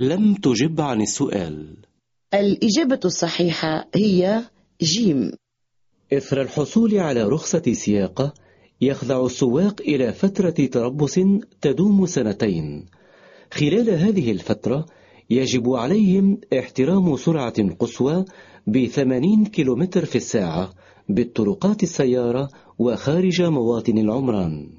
لم تجب عن السؤال. الإجابة الصحيحة هي جيم. إثر الحصول على رخصة سياقة يخضع السواق إلى فترة تربص تدوم سنتين. خلال هذه الفترة يجب عليهم احترام سرعة قصوى بثمانين كيلومتر في الساعة بالطرقات السيارة وخارج مواطن العمران.